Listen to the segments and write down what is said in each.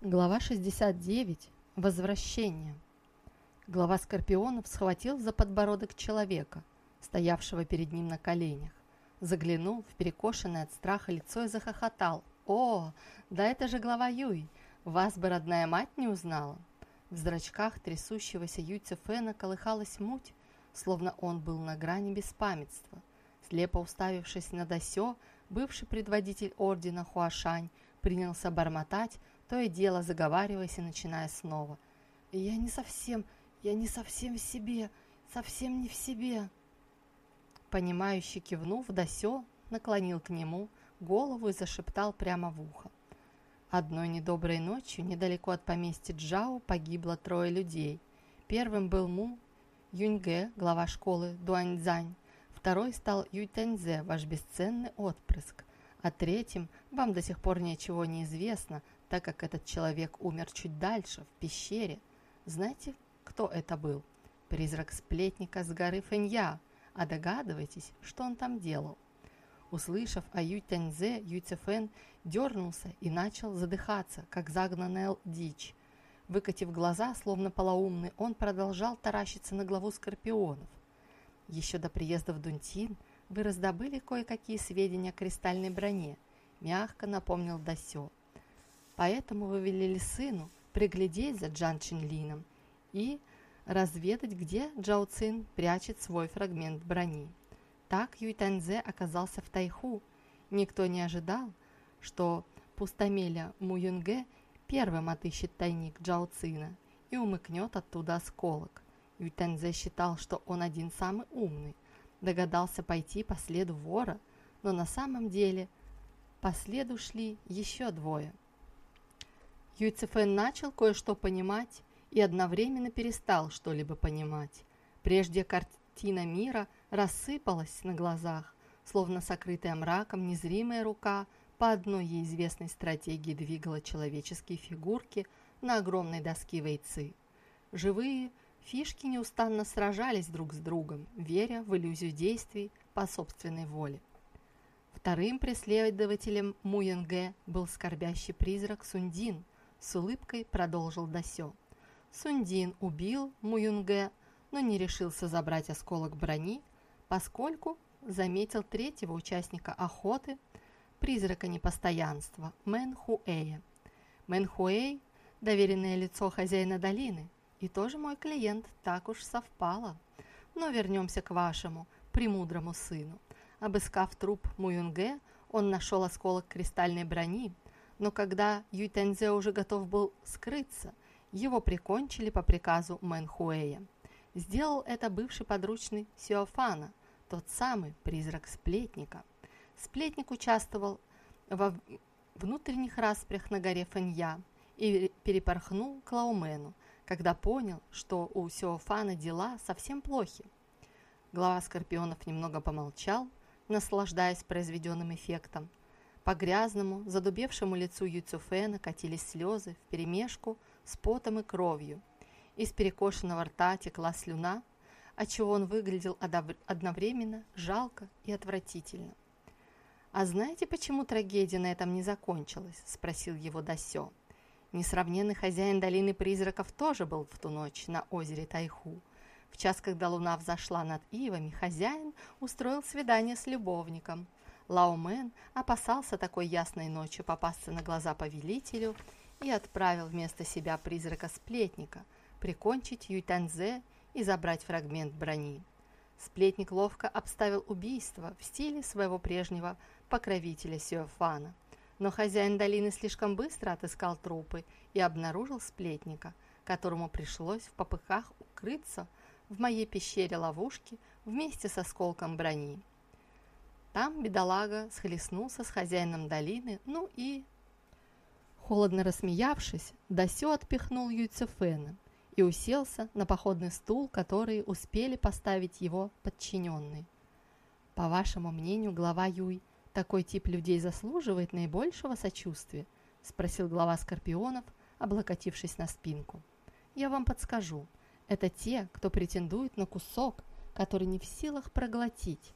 Глава 69. Возвращение. Глава Скорпионов схватил за подбородок человека, стоявшего перед ним на коленях. Заглянул в перекошенное от страха лицо и захохотал. «О, да это же глава Юй! Вас бы родная мать не узнала!» В зрачках трясущегося Юйца Фэна колыхалась муть, словно он был на грани беспамятства. Слепо уставившись на Дасё, бывший предводитель ордена Хуашань принялся бормотать, то и дело заговариваясь и начиная снова. «Я не совсем, я не совсем в себе, совсем не в себе». Понимающий кивнув, Дасё наклонил к нему голову и зашептал прямо в ухо. Одной недоброй ночью недалеко от поместья Джао погибло трое людей. Первым был Му Юньге, глава школы Дуаньцзань. Второй стал Юй Тэньзе, ваш бесценный отпрыск. А третьим вам до сих пор ничего не известно, так как этот человек умер чуть дальше, в пещере. Знаете, кто это был? Призрак сплетника с горы Фэнья. А догадываетесь, что он там делал? Услышав о Юй Тяньзе, дернулся и начал задыхаться, как загнанная дичь. Выкатив глаза, словно полоумный, он продолжал таращиться на главу скорпионов. Еще до приезда в Дунтин вы раздобыли кое-какие сведения о кристальной броне, мягко напомнил Дасё. Поэтому вы велели сыну приглядеть за Джан Чинлином и разведать, где Джао Цин прячет свой фрагмент брони. Так Юй Танзе оказался в Тайху. Никто не ожидал, что пустомеля Му Юнге первым отыщет тайник Джао Цина и умыкнет оттуда осколок. Юй Танзе считал, что он один самый умный, догадался пойти по следу вора, но на самом деле по следу шли еще двое – Юйцефен начал кое-что понимать и одновременно перестал что-либо понимать. Прежде картина мира рассыпалась на глазах, словно сокрытая мраком незримая рука по одной ей известной стратегии двигала человеческие фигурки на огромной доске вейцы. Живые фишки неустанно сражались друг с другом, веря в иллюзию действий по собственной воле. Вторым преследователем Муенге был скорбящий призрак Сундин – с улыбкой продолжил Дасё. Сундин убил Муюнге, но не решился забрать осколок брони, поскольку заметил третьего участника охоты, призрака непостоянства, Мэн Хуэя. Мэн Хуэй – доверенное лицо хозяина долины, и тоже мой клиент, так уж совпало. Но вернемся к вашему премудрому сыну. Обыскав труп Муюнге, он нашел осколок кристальной брони – но когда Юйтензе уже готов был скрыться, его прикончили по приказу Мэнхуэя. Сделал это бывший подручный Сиофана, тот самый призрак сплетника. Сплетник участвовал во внутренних распрях на горе Фэнья и перепорхнул к Лаумену, когда понял, что у Сиофана дела совсем плохи. Глава Скорпионов немного помолчал, наслаждаясь произведенным эффектом, по грязному, задубевшему лицу Юцуфена катились слезы вперемешку с потом и кровью. Из перекошенного рта текла слюна, отчего он выглядел одновременно жалко и отвратительно. «А знаете, почему трагедия на этом не закончилась?» – спросил его Дасё. Несравненный хозяин долины призраков тоже был в ту ночь на озере Тайху. В час, когда луна взошла над ивами, хозяин устроил свидание с любовником – Лаумен опасался такой ясной ночью попасться на глаза повелителю и отправил вместо себя призрака-сплетника прикончить Юйтанзе и забрать фрагмент брони. Сплетник ловко обставил убийство в стиле своего прежнего покровителя Сиофана. Но хозяин долины слишком быстро отыскал трупы и обнаружил сплетника, которому пришлось в попыхах укрыться в моей пещере ловушки вместе с осколком брони. Там бедолага схлестнулся с хозяином долины, ну и... Холодно рассмеявшись, Дасё отпихнул Юйцефена и уселся на походный стул, который успели поставить его подчиненные. По вашему мнению, глава Юй, такой тип людей заслуживает наибольшего сочувствия? Спросил глава Скорпионов, облокотившись на спинку. Я вам подскажу. Это те, кто претендует на кусок, который не в силах проглотить,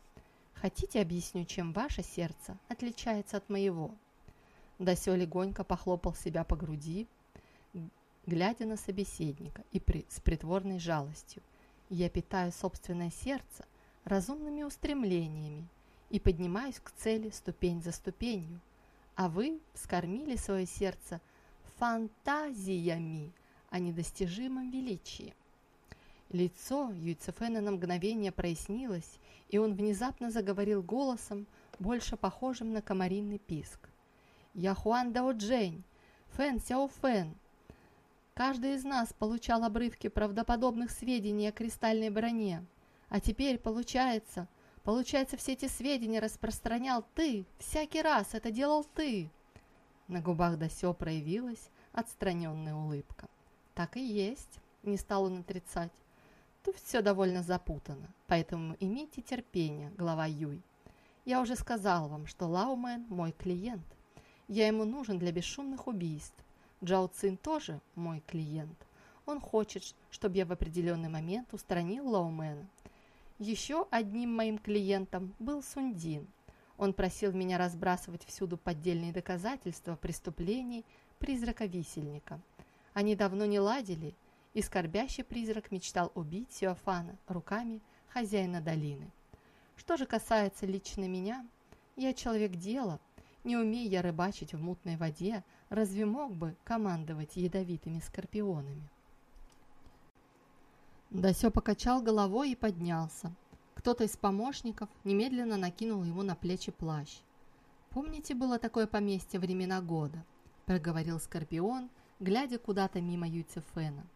Хотите, объясню, чем ваше сердце отличается от моего?» Дасё легонько похлопал себя по груди. глядя на собеседника и при, с притворной жалостью. «Я питаю собственное сердце разумными устремлениями и поднимаюсь к цели ступень за ступенью, а вы вскормили свое сердце фантазиями о недостижимом величии». Лицо Юйцефена на мгновение прояснилось, и он внезапно заговорил голосом, больше похожим на комаринный писк. «Я Хуан Дао Джень, Фэн Сяо Фэн, Каждый из нас получал обрывки правдоподобных сведений о кристальной броне. А теперь, получается, получается, все эти сведения распространял ты, всякий раз это делал ты. На губах Дасё проявилась отстраненная улыбка. Так и есть, не стал он отрицать. Тут все довольно запутано, поэтому имейте терпение, глава Юй. Я уже сказал вам, что Лаумен мой клиент. Я ему нужен для бесшумных убийств. Джао Цин тоже мой клиент. Он хочет, чтобы я в определенный момент устранил Лаумена. Еще одним моим клиентом был Сундин. Он просил меня разбрасывать всюду поддельные доказательства преступлений призрака-висельника. Они давно не ладили, и скорбящий призрак мечтал убить Сюафана руками хозяина долины. Что же касается лично меня, я человек дела – не умея я рыбачить в мутной воде, разве мог бы командовать ядовитыми скорпионами? Дасё покачал головой и поднялся. Кто-то из помощников немедленно накинул ему на плечи плащ. «Помните, было такое поместье времена года?» – проговорил Скорпион, глядя куда-то мимо Юцефена.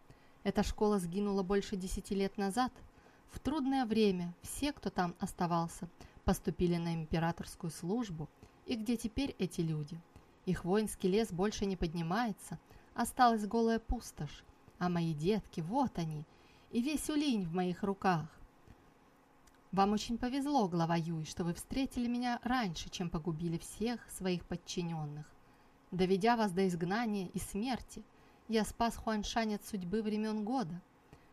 «Эта школа сгинула больше десяти лет назад. В трудное время все, кто там оставался, поступили на императорскую службу – и где теперь эти люди? Их воинский лес больше не поднимается, осталась голая пустошь. А мои детки, вот они, и весь улинь в моих руках. Вам очень повезло, глава Юй, что вы встретили меня раньше, чем погубили всех своих подчиненных. Доведя вас до изгнания и смерти, я спас Хуаншань от судьбы времен года.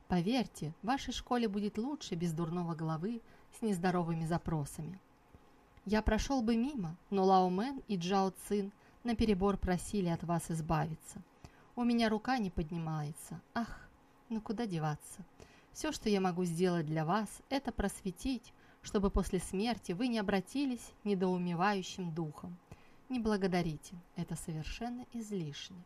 Поверьте, в вашей школе будет лучше без дурного головы с нездоровыми запросами. Я прошел бы мимо, но Лао Мэн и Джао Цин наперебор просили от вас избавиться. У меня рука не поднимается. Ах, ну куда деваться? Все, что я могу сделать для вас, это просветить, чтобы после смерти вы не обратились недоумевающим духом. Не благодарите, это совершенно излишне.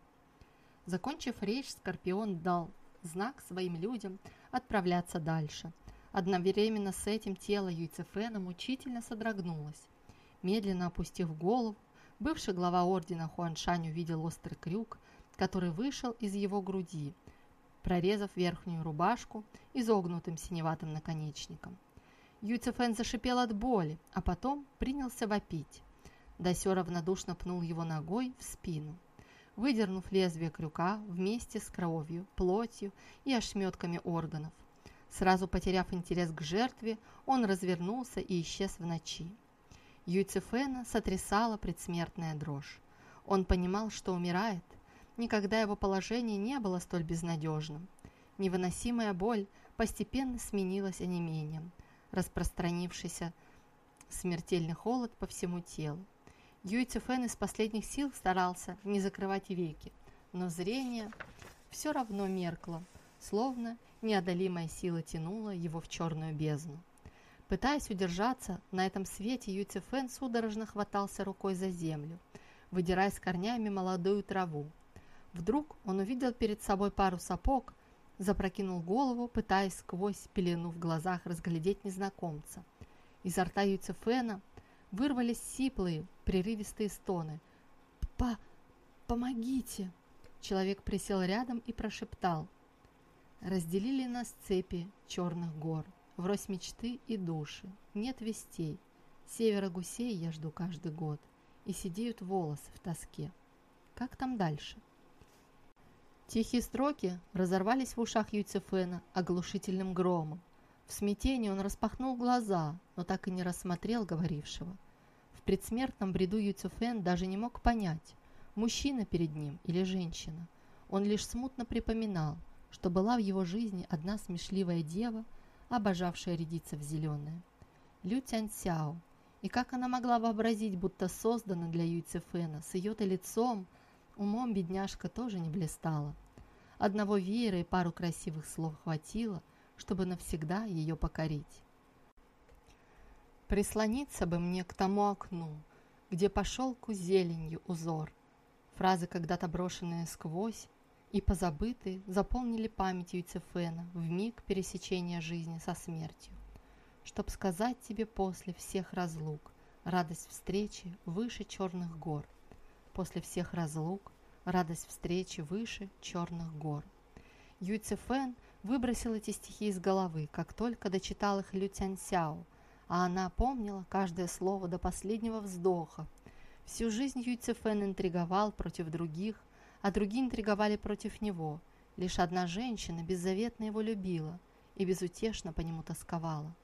Закончив речь, Скорпион дал знак своим людям отправляться дальше – Одновременно с этим тело Юйцефена мучительно содрогнулось. Медленно опустив голову, бывший глава ордена Хуаншань увидел острый крюк, который вышел из его груди, прорезав верхнюю рубашку изогнутым синеватым наконечником. Юйцефен зашипел от боли, а потом принялся вопить. Дасё равнодушно пнул его ногой в спину. Выдернув лезвие крюка вместе с кровью, плотью и ошметками органов – Сразу потеряв интерес к жертве, он развернулся и исчез в ночи. Юйцефена сотрясала предсмертная дрожь. Он понимал, что умирает. Никогда его положение не было столь безнадежным. Невыносимая боль постепенно сменилась онемением, распространившийся смертельный холод по всему телу. Юйцефен из последних сил старался не закрывать веки, но зрение все равно меркло, словно неодолимая сила тянула его в черную бездну. Пытаясь удержаться, на этом свете Юцефен судорожно хватался рукой за землю, выдирая с корнями молодую траву. Вдруг он увидел перед собой пару сапог, запрокинул голову, пытаясь сквозь пелену в глазах разглядеть незнакомца. Изо рта Юцефена вырвались сиплые, прерывистые стоны. «По... помогите!» Человек присел рядом и прошептал – Разделили нас цепи черных гор, Врозь мечты и души, нет вестей. Севера гусей я жду каждый год, И сидеют волосы в тоске. Как там дальше? Тихие строки разорвались в ушах Юцефена оглушительным громом. В смятении он распахнул глаза, но так и не рассмотрел говорившего. Предсмертном бреду Юцефен даже не мог понять, мужчина перед ним или женщина. Он лишь смутно припоминал, что была в его жизни одна смешливая дева, обожавшая рядиться в зеленое. Лю Тяньсяо. И как она могла вообразить, будто создана для Юй с ее-то лицом, умом бедняжка тоже не блистала. Одного веера и пару красивых слов хватило, чтобы навсегда ее покорить. Прислониться бы мне к тому окну, где по шелку зеленью узор. Фразы, когда-то брошенные сквозь, и позабытые, заполнили память Юйцефена в миг пересечения жизни со смертью. Чтоб сказать тебе после всех разлук, радость встречи выше черных гор. После всех разлук, радость встречи выше черных гор. Юйцефен выбросил эти стихи из головы, как только дочитал их Лю Цяньсяо, а она помнила каждое слово до последнего вздоха. Всю жизнь Юйцефен интриговал против других, а другие интриговали против него. Лишь одна женщина беззаветно его любила и безутешно по нему тосковала.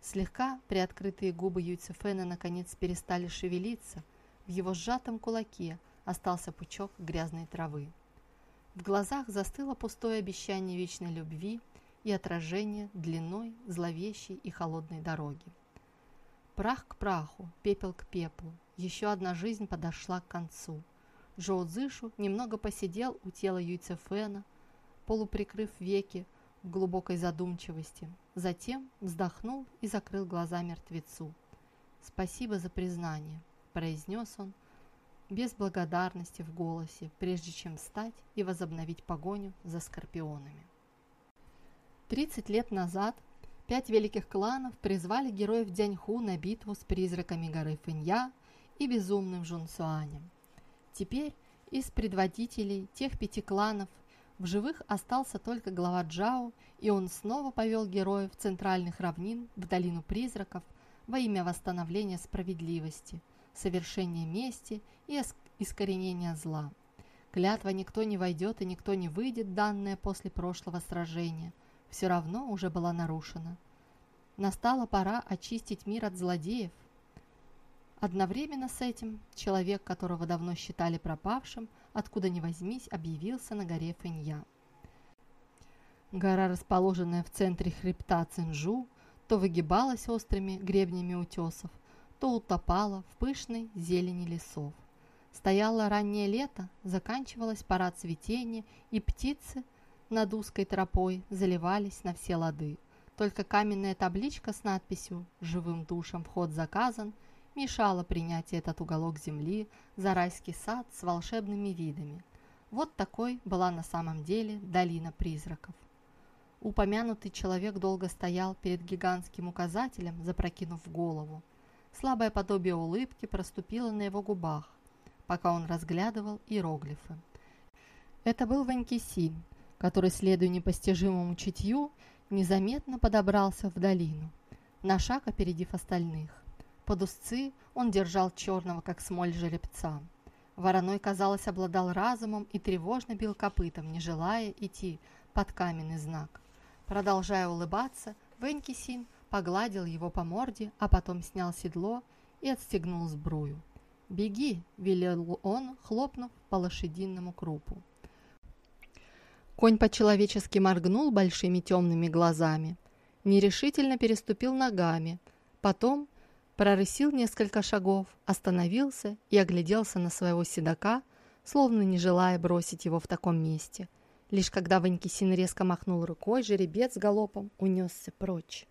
Слегка приоткрытые губы Юйцефена наконец перестали шевелиться, в его сжатом кулаке остался пучок грязной травы. В глазах застыло пустое обещание вечной любви и отражение длиной зловещей и холодной дороги. Прах к праху, пепел к пеплу. Еще одна жизнь подошла к концу. Джоу Цзышу немного посидел у тела Юйцефена, полуприкрыв веки в глубокой задумчивости. Затем вздохнул и закрыл глаза мертвецу. «Спасибо за признание», – произнес он, без благодарности в голосе, прежде чем встать и возобновить погоню за скорпионами. Тридцать лет назад Пять великих кланов призвали героев Дяньху на битву с призраками горы Фэнья и безумным Жунсуанем. Теперь из предводителей тех пяти кланов в живых остался только глава Джао, и он снова повел героев центральных равнин в долину призраков во имя восстановления справедливости, совершения мести и искоренения зла. Клятва «никто не войдет и никто не выйдет», данная после прошлого сражения – все равно уже была нарушена. Настала пора очистить мир от злодеев. Одновременно с этим человек, которого давно считали пропавшим, откуда ни возьмись, объявился на горе Фэнья. Гора, расположенная в центре хребта Цинжу, то выгибалась острыми гребнями утесов, то утопала в пышной зелени лесов. Стояло раннее лето, заканчивалась пора цветения, и птицы над узкой тропой заливались на все лады. Только каменная табличка с надписью «Живым душам вход заказан» мешала принять этот уголок земли за райский сад с волшебными видами. Вот такой была на самом деле долина призраков. Упомянутый человек долго стоял перед гигантским указателем, запрокинув голову. Слабое подобие улыбки проступило на его губах, пока он разглядывал иероглифы. Это был Ванькисин, который, следуя непостижимому чутью, незаметно подобрался в долину, на шаг опередив остальных. Под узцы он держал черного, как смоль жеребца. Вороной, казалось, обладал разумом и тревожно бил копытом, не желая идти под каменный знак. Продолжая улыбаться, Венкисин погладил его по морде, а потом снял седло и отстегнул сбрую. «Беги!» – велел он, хлопнув по лошадиному крупу. Конь по-человечески моргнул большими темными глазами, нерешительно переступил ногами, потом прорысил несколько шагов, остановился и огляделся на своего седока, словно не желая бросить его в таком месте. Лишь когда Ванькисин резко махнул рукой, жеребец галопом унесся прочь.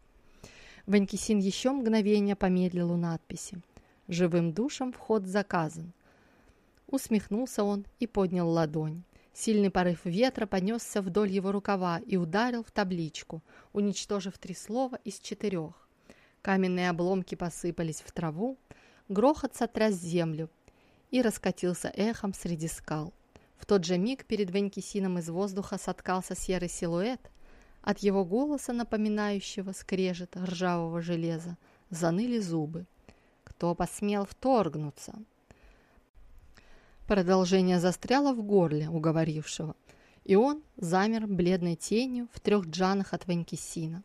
Ванькисин еще мгновение помедлил у надписи. «Живым душам вход заказан». Усмехнулся он и поднял ладонь. Сильный порыв ветра понесся вдоль его рукава и ударил в табличку, уничтожив три слова из четырех. Каменные обломки посыпались в траву, грохот сотряс землю и раскатился эхом среди скал. В тот же миг перед Венкисином из воздуха соткался серый силуэт. От его голоса, напоминающего скрежет ржавого железа, заныли зубы. Кто посмел вторгнуться? Продолжение застряло в горле уговорившего, и он замер бледной тенью в трех джанах от Ванькисина.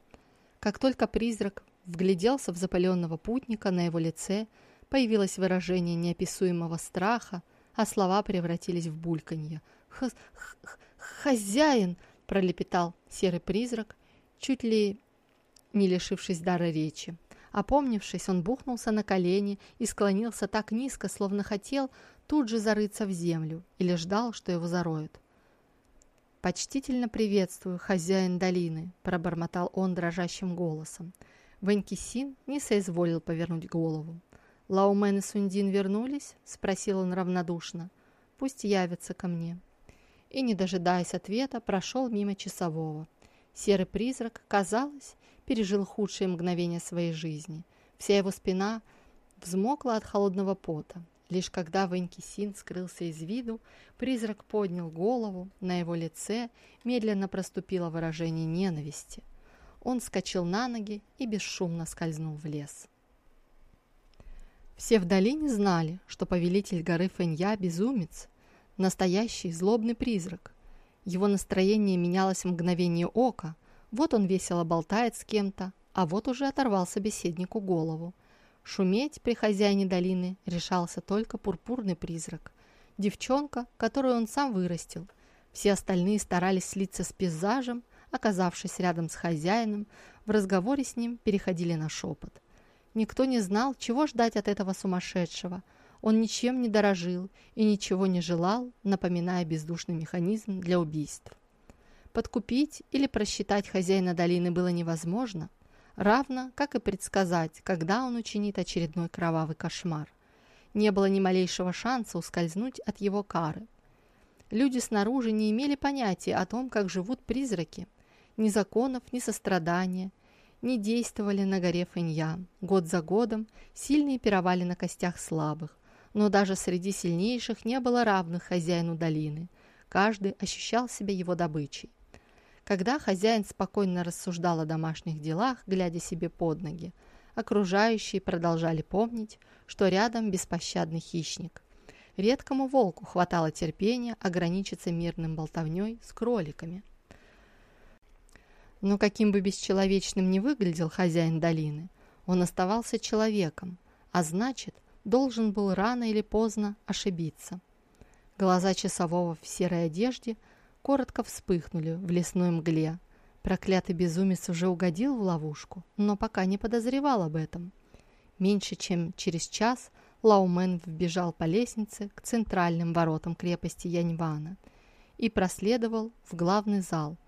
Как только призрак вгляделся в запаленного путника, на его лице появилось выражение неописуемого страха, а слова превратились в бульканье. Х «Хозяин!» – пролепетал серый призрак, чуть ли не лишившись дара речи. Опомнившись, он бухнулся на колени и склонился так низко, словно хотел тут же зарыться в землю или ждал, что его зароют. «Почтительно приветствую, хозяин долины», – пробормотал он дрожащим голосом. Ванькисин не соизволил повернуть голову. «Лаумен и Сундин вернулись?» – спросил он равнодушно. «Пусть явятся ко мне». И, не дожидаясь ответа, прошел мимо часового. Серый призрак, казалось, пережил худшие мгновения своей жизни. Вся его спина взмокла от холодного пота. Лишь когда Ванькисин скрылся из виду, призрак поднял голову, на его лице медленно проступило выражение ненависти. Он скочил на ноги и бесшумно скользнул в лес. Все в долине знали, что повелитель горы Фэнья – безумец, настоящий злобный призрак. Его настроение менялось в мгновение ока, вот он весело болтает с кем-то, а вот уже оторвал собеседнику голову – Шуметь при хозяине долины решался только пурпурный призрак. Девчонка, которую он сам вырастил. Все остальные старались слиться с пейзажем, оказавшись рядом с хозяином, в разговоре с ним переходили на шепот. Никто не знал, чего ждать от этого сумасшедшего. Он ничем не дорожил и ничего не желал, напоминая бездушный механизм для убийств. Подкупить или просчитать хозяина долины было невозможно, равно как и предсказать, когда он учинит очередной кровавый кошмар. Не было ни малейшего шанса ускользнуть от его кары. Люди снаружи не имели понятия о том, как живут призраки. Ни законов, ни сострадания, не действовали на горе Фэнья. Год за годом сильные пировали на костях слабых, но даже среди сильнейших не было равных хозяину долины. Каждый ощущал себя его добычей. Когда хозяин спокойно рассуждал о домашних делах, глядя себе под ноги, окружающие продолжали помнить, что рядом беспощадный хищник. Редкому волку хватало терпения ограничиться мирным болтовней с кроликами. Но каким бы бесчеловечным ни выглядел хозяин долины, он оставался человеком, а значит, должен был рано или поздно ошибиться. Глаза часового в серой одежде – коротко вспыхнули в лесной мгле. Проклятый безумец уже угодил в ловушку, но пока не подозревал об этом. Меньше чем через час Лаумен вбежал по лестнице к центральным воротам крепости Яньвана и проследовал в главный зал,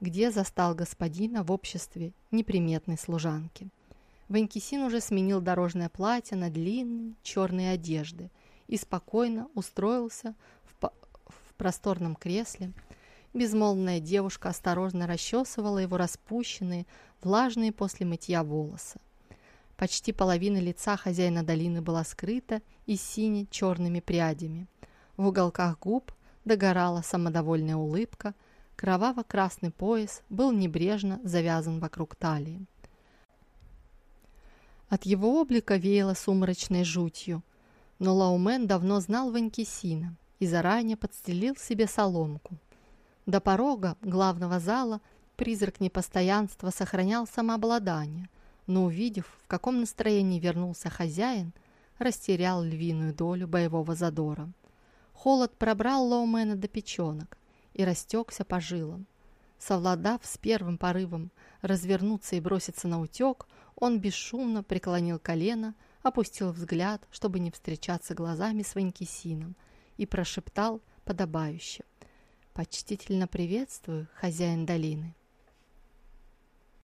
где застал господина в обществе неприметной служанки. Ванькисин уже сменил дорожное платье на длинные черные одежды и спокойно устроился в, в просторном кресле, Безмолвная девушка осторожно расчесывала его распущенные, влажные после мытья волосы. Почти половина лица хозяина долины была скрыта и сине-черными прядями. В уголках губ догорала самодовольная улыбка, кроваво-красный пояс был небрежно завязан вокруг талии. От его облика веяло сумрачной жутью, но Лаумен давно знал Ванькисина и заранее подстелил себе соломку – до порога главного зала призрак непостоянства сохранял самообладание, но увидев, в каком настроении вернулся хозяин, растерял львиную долю боевого задора. Холод пробрал Лоумена до печенок и растекся по жилам. Совладав с первым порывом развернуться и броситься на утек, он бесшумно преклонил колено, опустил взгляд, чтобы не встречаться глазами с Ванькисином, и прошептал подобающе. «Почтительно приветствую, хозяин долины».